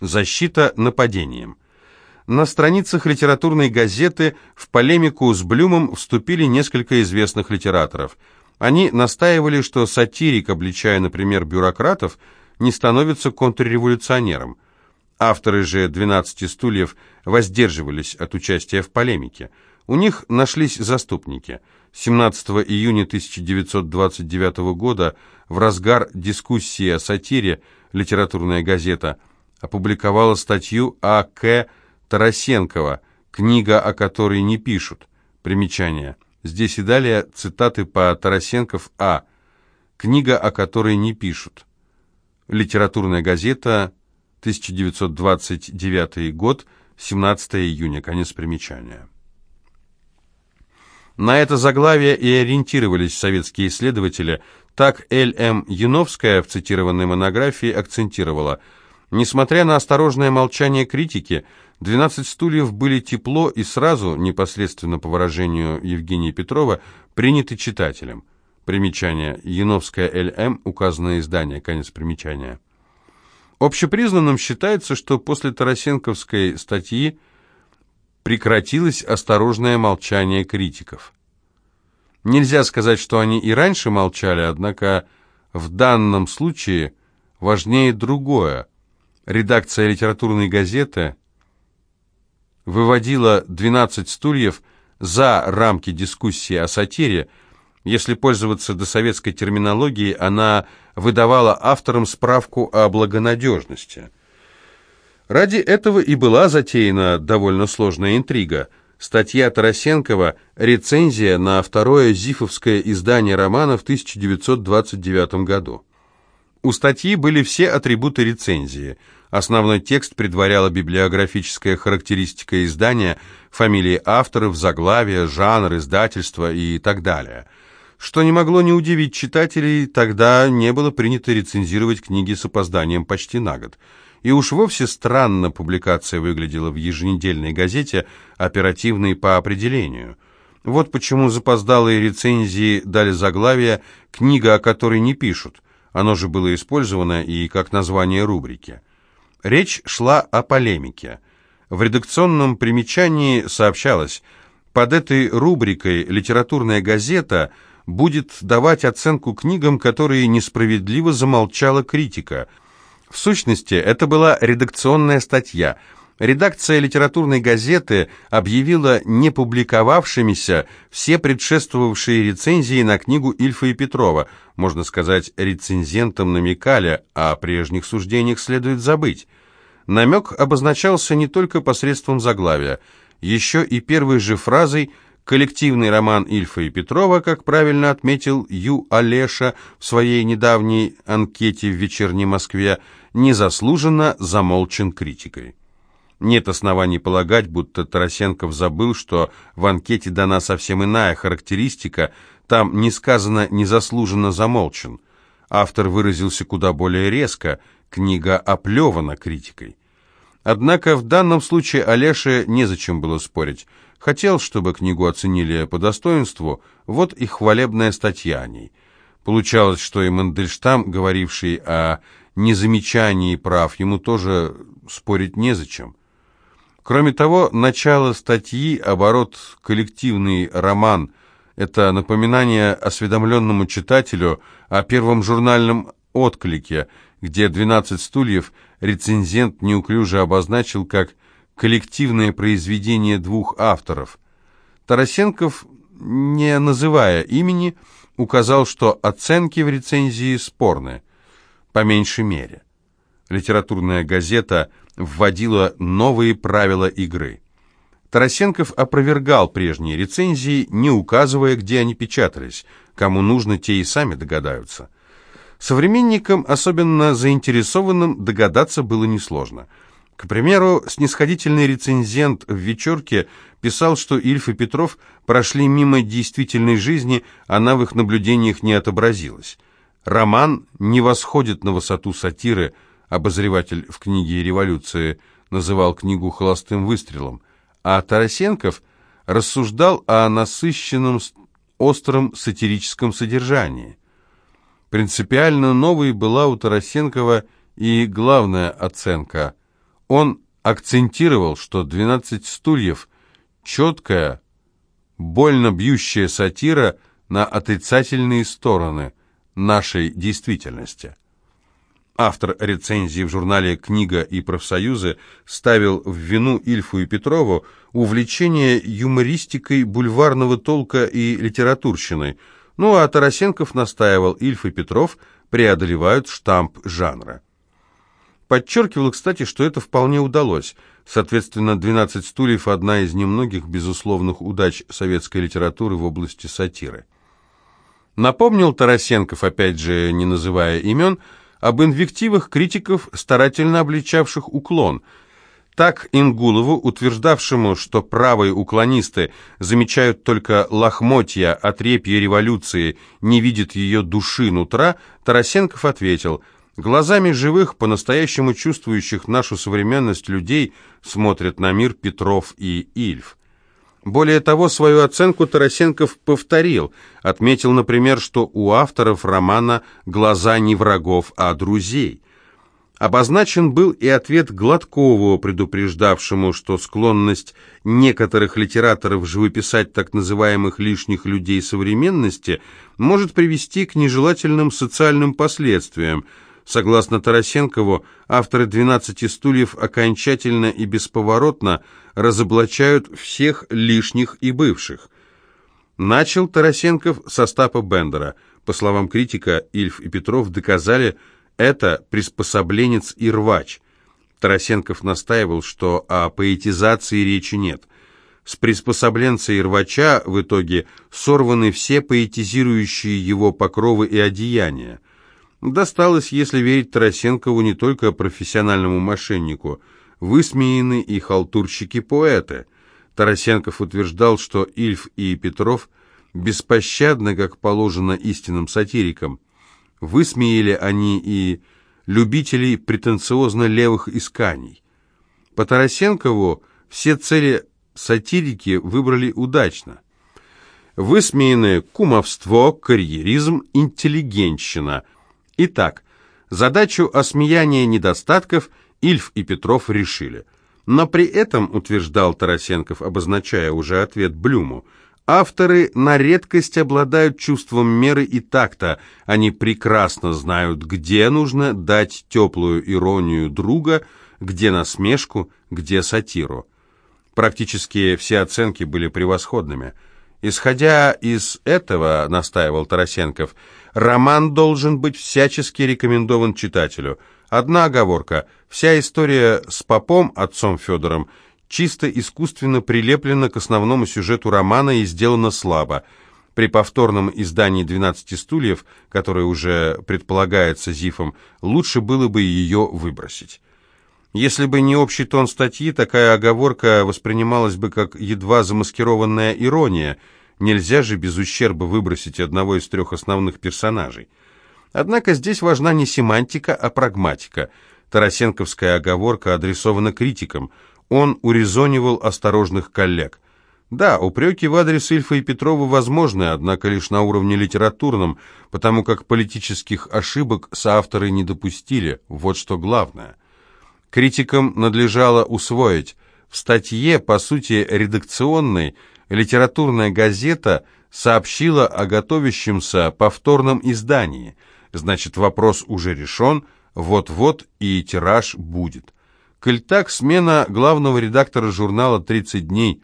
Защита нападением. На страницах литературной газеты в полемику с Блюмом вступили несколько известных литераторов. Они настаивали, что сатирик, обличая, например, бюрократов, не становится контрреволюционером. Авторы же «12 стульев» воздерживались от участия в полемике. У них нашлись заступники. 17 июня 1929 года в разгар дискуссии о сатире литературная газета опубликовала статью А.К. Тарасенкова «Книга, о которой не пишут». Примечание. Здесь и далее цитаты по Тарасенков А. «Книга, о которой не пишут». Литературная газета, 1929 год, 17 июня, конец примечания. На это заглавие и ориентировались советские исследователи. Так Л.М. Яновская в цитированной монографии акцентировала – Несмотря на осторожное молчание критики, «12 стульев» были тепло и сразу, непосредственно по выражению Евгения Петрова, приняты читателем. Примечание. Яновская Л.М. Указанное издание. Конец примечания. Общепризнанным считается, что после Тарасенковской статьи прекратилось осторожное молчание критиков. Нельзя сказать, что они и раньше молчали, однако в данном случае важнее другое. Редакция литературной газеты выводила «12 стульев» за рамки дискуссии о сатире, если пользоваться досоветской терминологией, она выдавала авторам справку о благонадежности. Ради этого и была затеяна довольно сложная интрига. Статья Тарасенкова «Рецензия на второе зифовское издание романа в 1929 году». У статьи были все атрибуты рецензии. Основной текст предваряла библиографическая характеристика издания, фамилии авторов, заглавия, жанр, издательства и так далее – что не могло не удивить читателей, тогда не было принято рецензировать книги с опозданием почти на год. И уж вовсе странно публикация выглядела в еженедельной газете, оперативной по определению. Вот почему запоздалые рецензии дали заглавие «Книга, о которой не пишут». Оно же было использовано и как название рубрики. Речь шла о полемике. В редакционном примечании сообщалось, под этой рубрикой «Литературная газета» будет давать оценку книгам, которые несправедливо замолчала критика. В сущности, это была редакционная статья. Редакция литературной газеты объявила непубликовавшимися все предшествовавшие рецензии на книгу Ильфа и Петрова. Можно сказать, рецензентам намекали, а о прежних суждениях следует забыть. Намек обозначался не только посредством заглавия, еще и первой же фразой – Коллективный роман Ильфа и Петрова, как правильно отметил Ю. Олеша в своей недавней анкете в «Вечерней Москве», незаслуженно замолчен критикой. Нет оснований полагать, будто Тарасенков забыл, что в анкете дана совсем иная характеристика, там не сказано «незаслуженно замолчен». Автор выразился куда более резко, книга оплевана критикой. Однако в данном случае Олеше незачем было спорить. Хотел, чтобы книгу оценили по достоинству, вот и хвалебная статья о ней. Получалось, что и Мандельштам, говоривший о незамечании прав, ему тоже спорить незачем. Кроме того, начало статьи, оборот, коллективный роман – это напоминание осведомленному читателю о первом журнальном отклике, где «12 стульев» рецензент неуклюже обозначил как коллективное произведение двух авторов. Тарасенков, не называя имени, указал, что оценки в рецензии спорны, по меньшей мере. Литературная газета вводила новые правила игры. Тарасенков опровергал прежние рецензии, не указывая, где они печатались. Кому нужно, те и сами догадаются. Современникам, особенно заинтересованным, догадаться было несложно – к примеру, снисходительный рецензент в «Вечерке» писал, что Ильф и Петров прошли мимо действительной жизни, она в их наблюдениях не отобразилась. Роман не восходит на высоту сатиры, обозреватель в книге «Революция» называл книгу «Холостым выстрелом», а Тарасенков рассуждал о насыщенном остром сатирическом содержании. Принципиально новой была у Тарасенкова и главная оценка – Он акцентировал, что «12 стульев» — четкая, больно бьющая сатира на отрицательные стороны нашей действительности. Автор рецензии в журнале «Книга и профсоюзы» ставил в вину Ильфу и Петрову увлечение юмористикой бульварного толка и литературщиной, ну а Тарасенков настаивал, Ильф и Петров преодолевают штамп жанра. Подчеркивал, кстати, что это вполне удалось. Соответственно, «12 стульев» – одна из немногих безусловных удач советской литературы в области сатиры. Напомнил Тарасенков, опять же, не называя имен, об инвективах критиков, старательно обличавших уклон. Так Ингулову, утверждавшему, что правые уклонисты замечают только лохмотья, отрепья революции, не видят ее души нутра, Тарасенков ответил – Глазами живых, по-настоящему чувствующих нашу современность людей смотрят на мир Петров и Ильф. Более того, свою оценку Тарасенков повторил, отметил, например, что у авторов романа глаза не врагов, а друзей. Обозначен был и ответ Гладкову, предупреждавшему, что склонность некоторых литераторов живописать так называемых лишних людей современности может привести к нежелательным социальным последствиям – Согласно Тарасенкову, авторы «12 стульев» окончательно и бесповоротно разоблачают всех лишних и бывших. Начал Тарасенков с Остапа Бендера. По словам критика, Ильф и Петров доказали, это приспособленец и рвач. Тарасенков настаивал, что о поэтизации речи нет. С приспособленца и рвача в итоге сорваны все поэтизирующие его покровы и одеяния. Досталось, если верить Тарасенкову, не только профессиональному мошеннику. Высмеяны и халтурщики-поэты. Тарасенков утверждал, что Ильф и Петров беспощадны, как положено истинным сатирикам. Высмеяли они и любителей претенциозно левых исканий. По Тарасенкову все цели сатирики выбрали удачно. Высмеяны кумовство, карьеризм, интеллигентщина – Итак, задачу осмеяния недостатков Ильф и Петров решили. Но при этом, утверждал Тарасенков, обозначая уже ответ Блюму, авторы на редкость обладают чувством меры и такта. Они прекрасно знают, где нужно дать теплую иронию друга, где насмешку, где сатиру. Практически все оценки были превосходными. Исходя из этого, настаивал Тарасенков, Роман должен быть всячески рекомендован читателю. Одна оговорка. Вся история с попом, отцом Федором, чисто искусственно прилеплена к основному сюжету романа и сделана слабо. При повторном издании «12 стульев», которое уже предполагается Зифом, лучше было бы ее выбросить. Если бы не общий тон статьи, такая оговорка воспринималась бы как едва замаскированная ирония – Нельзя же без ущерба выбросить одного из трех основных персонажей. Однако здесь важна не семантика, а прагматика. Тарасенковская оговорка адресована критикам. Он урезонивал осторожных коллег. Да, упреки в адрес Ильфа и Петрова возможны, однако лишь на уровне литературном, потому как политических ошибок соавторы не допустили. Вот что главное. Критикам надлежало усвоить. В статье, по сути, редакционной, литературная газета сообщила о готовящемся повторном издании. Значит, вопрос уже решен, вот-вот и тираж будет. Коль так, смена главного редактора журнала «30 дней»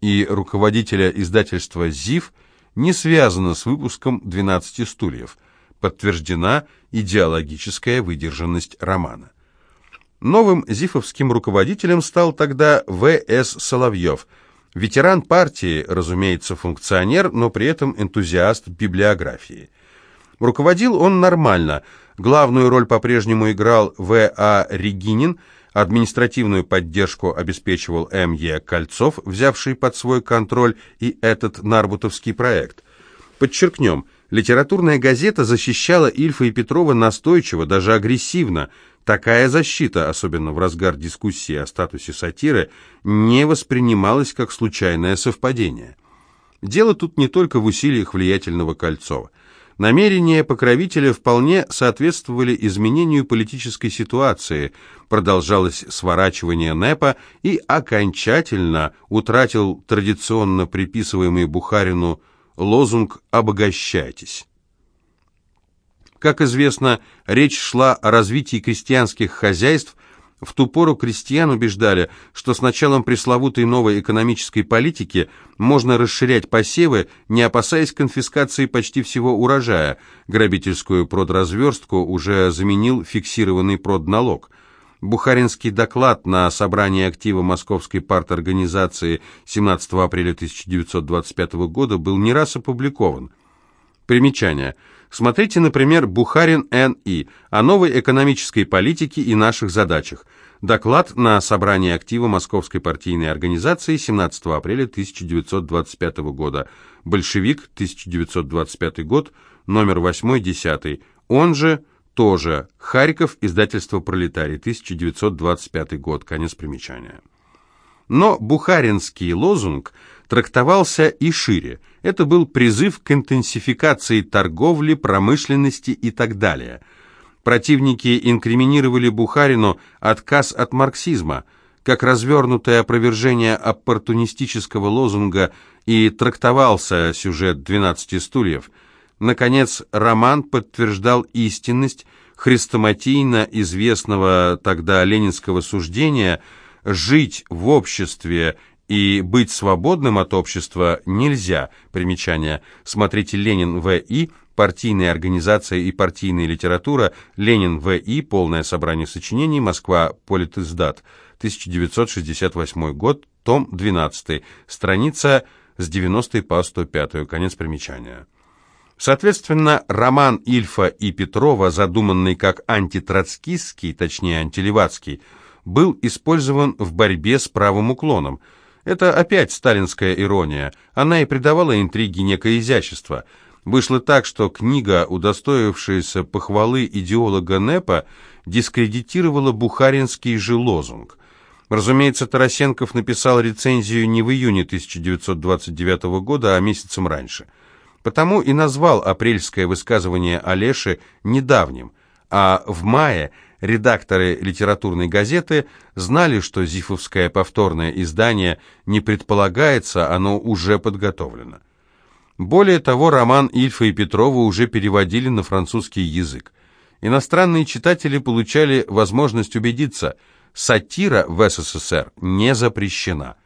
и руководителя издательства «ЗИФ» не связана с выпуском «12 стульев». Подтверждена идеологическая выдержанность романа. Новым зифовским руководителем стал тогда В.С. Соловьев – Ветеран партии, разумеется, функционер, но при этом энтузиаст библиографии. Руководил он нормально. Главную роль по-прежнему играл В.А. Регинин, административную поддержку обеспечивал М.Е. Кольцов, взявший под свой контроль и этот нарбутовский проект. Подчеркнем, литературная газета защищала Ильфа и Петрова настойчиво, даже агрессивно, Такая защита, особенно в разгар дискуссии о статусе сатиры, не воспринималась как случайное совпадение. Дело тут не только в усилиях влиятельного Кольцова. Намерения покровителя вполне соответствовали изменению политической ситуации, продолжалось сворачивание НЭПа и окончательно утратил традиционно приписываемый Бухарину лозунг «обогащайтесь». Как известно, речь шла о развитии крестьянских хозяйств в ту пору крестьян убеждали, что с началом пресловутой новой экономической политики можно расширять посевы, не опасаясь конфискации почти всего урожая. Грабительскую продразверстку уже заменил фиксированный продналог. Бухаринский доклад на собрании актива Московской парторганизации 17 апреля 1925 года был не раз опубликован. Примечание – Смотрите, например, Бухарин Н.И. о новой экономической политике и наших задачах. Доклад на собрании актива Московской партийной организации 17 апреля 1925 года. Большевик, 1925 год, номер 8-10. Он же тоже Харьков, издательство «Пролетарий», 1925 год, конец примечания. Но бухаринский лозунг трактовался и шире. Это был призыв к интенсификации торговли, промышленности и так далее. Противники инкриминировали Бухарину отказ от марксизма, как развернутое опровержение оппортунистического лозунга и трактовался сюжет «12 стульев». Наконец, роман подтверждал истинность хрестоматийно известного тогда ленинского суждения – жить в обществе и быть свободным от общества нельзя. Примечание. Смотрите «Ленин В.И. Партийная организация и партийная литература. Ленин В.И. Полное собрание сочинений. Москва. Политиздат. 1968 год. Том 12. Страница с 90 по 105. Конец примечания. Соответственно, роман Ильфа и Петрова, задуманный как антитроцкистский, точнее антилевацкий, был использован в борьбе с правым уклоном. Это опять сталинская ирония. Она и придавала интриге некое изящество. Вышло так, что книга, удостоившаяся похвалы идеолога НЭПа, дискредитировала бухаринский же лозунг. Разумеется, Тарасенков написал рецензию не в июне 1929 года, а месяцем раньше. Потому и назвал апрельское высказывание Олеши недавним, а в мае – Редакторы литературной газеты знали, что зифовское повторное издание не предполагается, оно уже подготовлено. Более того, роман Ильфа и Петрова уже переводили на французский язык. Иностранные читатели получали возможность убедиться, сатира в СССР не запрещена.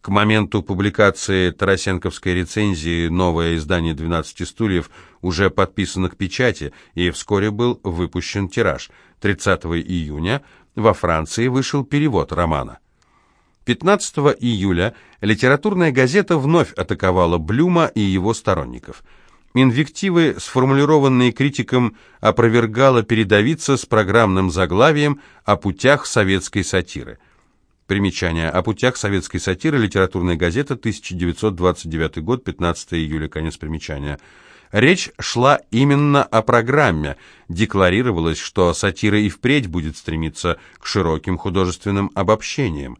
К моменту публикации Тарасенковской рецензии новое издание «12 стульев» уже подписано к печати, и вскоре был выпущен тираж – 30 июня во Франции вышел перевод романа. 15 июля литературная газета вновь атаковала Блюма и его сторонников. Инвективы, сформулированные критиком, опровергала передовица с программным заглавием «О путях советской сатиры». Примечание. О путях советской сатиры. Литературная газета. 1929 год. 15 июля. Конец примечания. Речь шла именно о программе. Декларировалось, что сатира и впредь будет стремиться к широким художественным обобщениям.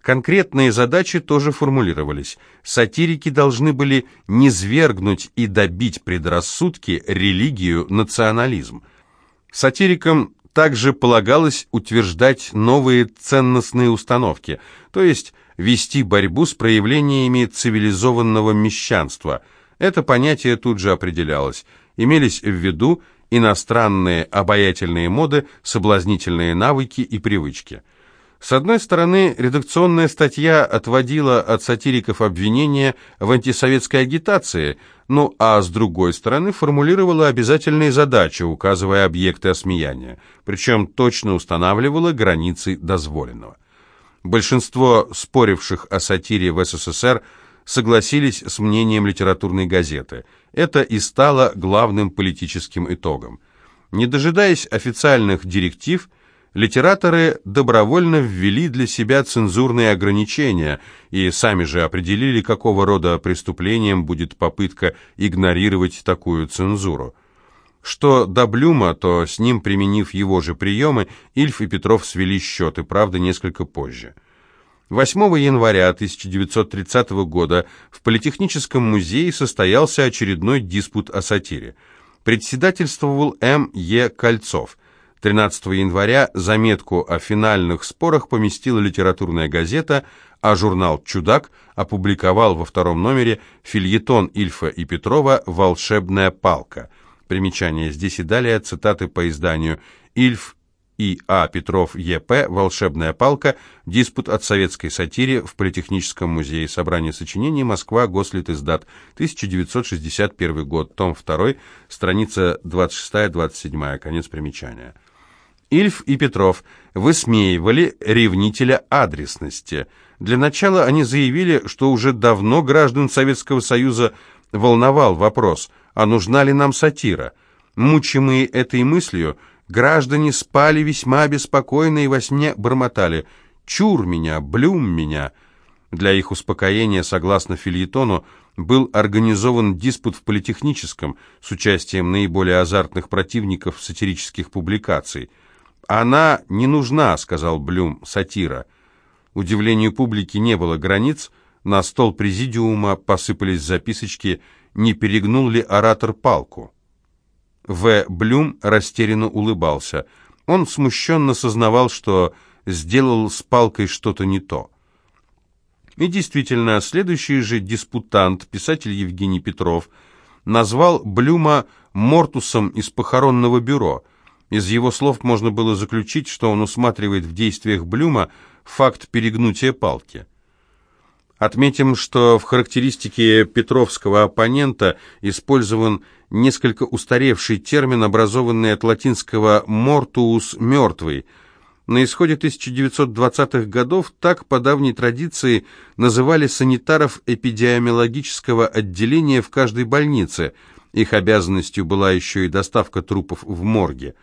Конкретные задачи тоже формулировались. Сатирики должны были низвергнуть и добить предрассудки, религию, национализм. Сатирикам также полагалось утверждать новые ценностные установки, то есть вести борьбу с проявлениями цивилизованного мещанства – это понятие тут же определялось. Имелись в виду иностранные обаятельные моды, соблазнительные навыки и привычки. С одной стороны, редакционная статья отводила от сатириков обвинения в антисоветской агитации, ну а с другой стороны формулировала обязательные задачи, указывая объекты осмеяния, причем точно устанавливала границы дозволенного. Большинство споривших о сатире в СССР – согласились с мнением литературной газеты. Это и стало главным политическим итогом. Не дожидаясь официальных директив, литераторы добровольно ввели для себя цензурные ограничения и сами же определили, какого рода преступлением будет попытка игнорировать такую цензуру. Что до Блюма, то с ним, применив его же приемы, Ильф и Петров свели счеты, правда, несколько позже. 8 января 1930 года в Политехническом музее состоялся очередной диспут о сатире. Председательствовал М. Е. Кольцов. 13 января заметку о финальных спорах поместила литературная газета, а журнал «Чудак» опубликовал во втором номере фельетон Ильфа и Петрова «Волшебная палка». Примечание здесь и далее цитаты по изданию «Ильф И. А. Петров Е.П. «Волшебная палка. Диспут о советской сатире в Политехническом музее. Собрание сочинений. Москва. Гослитиздат. 1961 год. Том 2. Страница 26-27. Конец примечания. Ильф и Петров высмеивали ревнителя адресности. Для начала они заявили, что уже давно граждан Советского Союза волновал вопрос, а нужна ли нам сатира. Мучимые этой мыслью – Граждане спали весьма беспокойно и во сне бормотали «Чур меня, блюм меня». Для их успокоения, согласно фильетону, был организован диспут в Политехническом с участием наиболее азартных противников сатирических публикаций. «Она не нужна», — сказал Блюм, сатира. Удивлению публики не было границ, на стол президиума посыпались записочки «Не перегнул ли оратор палку?» В. Блюм растерянно улыбался. Он смущенно сознавал, что сделал с палкой что-то не то. И действительно, следующий же диспутант, писатель Евгений Петров, назвал Блюма «мортусом из похоронного бюро». Из его слов можно было заключить, что он усматривает в действиях Блюма факт перегнутия палки. Отметим, что в характеристике петровского оппонента использован несколько устаревший термин, образованный от латинского «mortuus» – «мертвый». На исходе 1920-х годов так по давней традиции называли санитаров эпидемиологического отделения в каждой больнице. Их обязанностью была еще и доставка трупов в морге.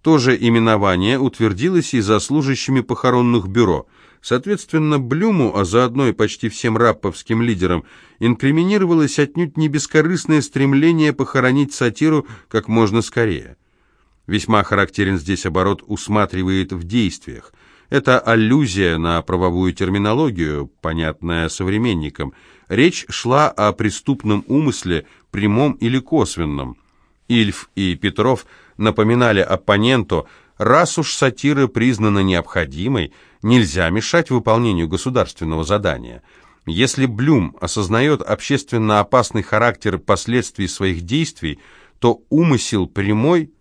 То же именование утвердилось и за служащими похоронных бюро – Соответственно, Блюму, а заодно и почти всем рапповским лидерам, инкриминировалось отнюдь не бескорыстное стремление похоронить сатиру как можно скорее. Весьма характерен здесь оборот «усматривает в действиях». Это аллюзия на правовую терминологию, понятная современникам. Речь шла о преступном умысле, прямом или косвенном. Ильф и Петров напоминали оппоненту, раз уж сатира признана необходимой – нельзя мешать выполнению государственного задания. Если Блюм осознает общественно опасный характер последствий своих действий, то умысел прямой,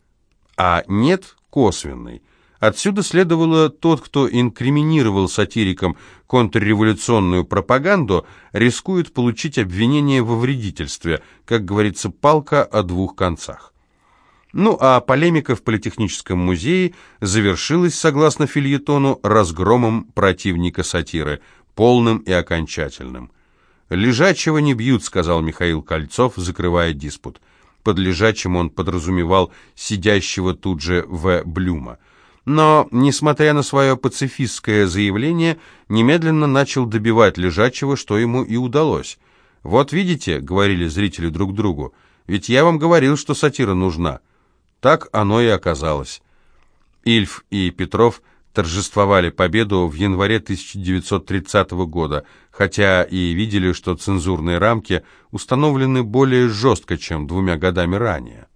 а нет косвенный. Отсюда следовало тот, кто инкриминировал сатирикам контрреволюционную пропаганду, рискует получить обвинение во вредительстве, как говорится, палка о двух концах. Ну а полемика в Политехническом музее завершилась, согласно фильетону, разгромом противника сатиры, полным и окончательным. «Лежачего не бьют», — сказал Михаил Кольцов, закрывая диспут. Под лежачим он подразумевал сидящего тут же В. Блюма. Но, несмотря на свое пацифистское заявление, немедленно начал добивать лежачего, что ему и удалось. «Вот видите», — говорили зрители друг другу, — «ведь я вам говорил, что сатира нужна». Так оно и оказалось. Ильф и Петров торжествовали победу в январе 1930 года, хотя и видели, что цензурные рамки установлены более жестко, чем двумя годами ранее.